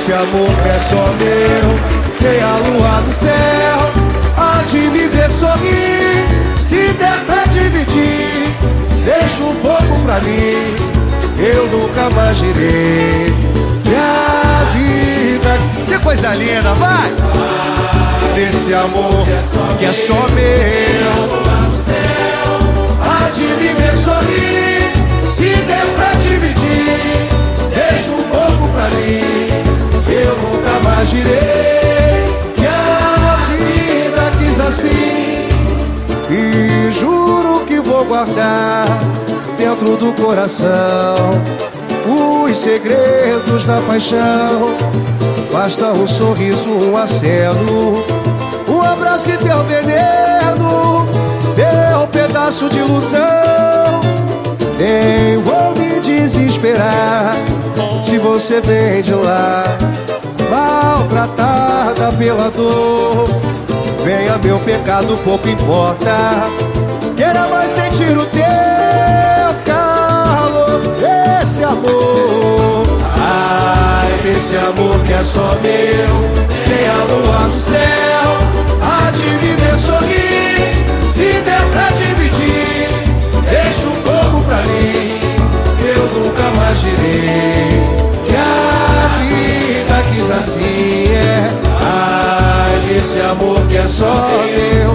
Esse amor que é só meu Tem a lua no céu Há de me ver sorrir. Se der pra dividir Deixa um pouco pra mim Eu nunca mais girei Minha vida Que coisa linda, vai! Desse amor que é só meu Há de me ver sorrir guardar Dentro do coração Os segredos da paixão. Basta um sorriso, um aceno Um abraço e teu veneno. Teu pedaço de ilusão. Nem vou me desesperar. Se você vem de lá Maltratada pela dor Venha meu pecado, pouco importa Queira mais sentir o teu calor Esse amor. Ai, esse amor que é só meu Tem a lua no céu Há de viver sorrir Se der pra dividir Deixa um pouco pra mim Eu nunca mais girei Que a vida quis assim é. Ai, esse amor que é só meu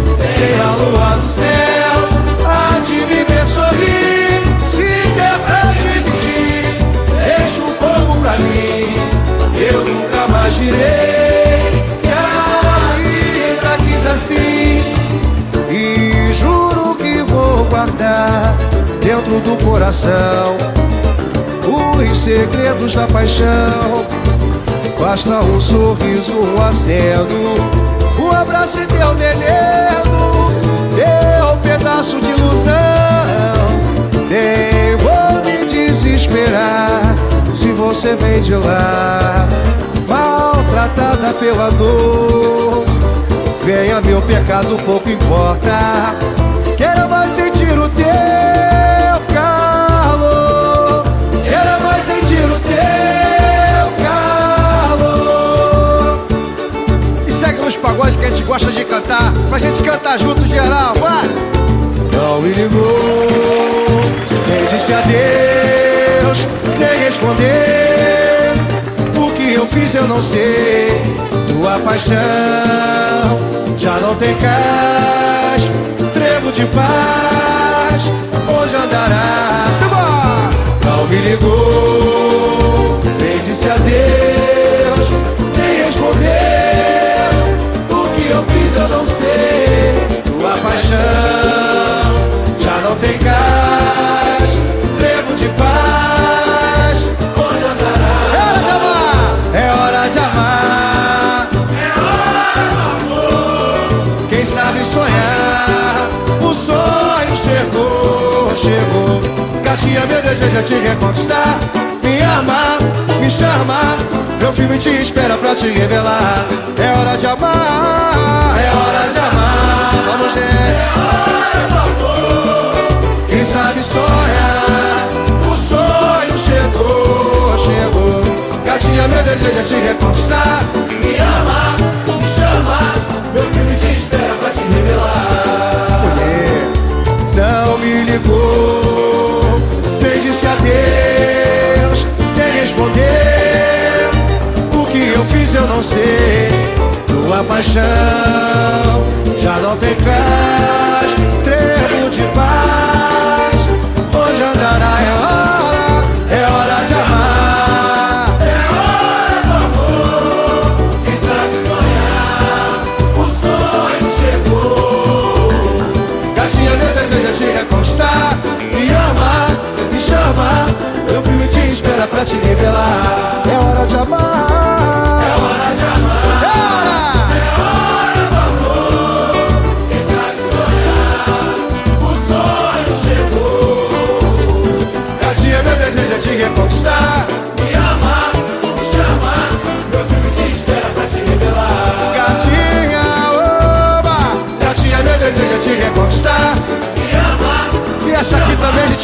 coração. Os segredos da paixão Basta um sorriso, um aceno Um abraço e teu veneno Teu pedaço de ilusão. Nem vou me desesperar Se você vem de lá. Maltratada pela dor Venha meu pecado, pouco importa. Quero mais sentir o teu Pra gente cantar junto, geral, vai! Não me ligou, nem disse adeus, nem respondeu. O que eu fiz eu não sei. Tua paixão já não tem cais, trevo de paz. Onde andarás? Não me ligou, Gatinha, meu desejo é te reconquistar. Me amar, me chamar. Meu filme te espera pra te revelar. É hora de amar, é hora de amar. Vamos ver. É hora do amor. Quem sabe sonhar, o sonho chegou, chegou. Gatinha, meu desejo é te reconquistar. Não sei. Tua paixão já não tem cais,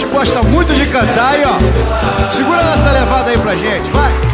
gente gosta muito de cantar aí, ó. Segura nessa levada aí pra gente, vai!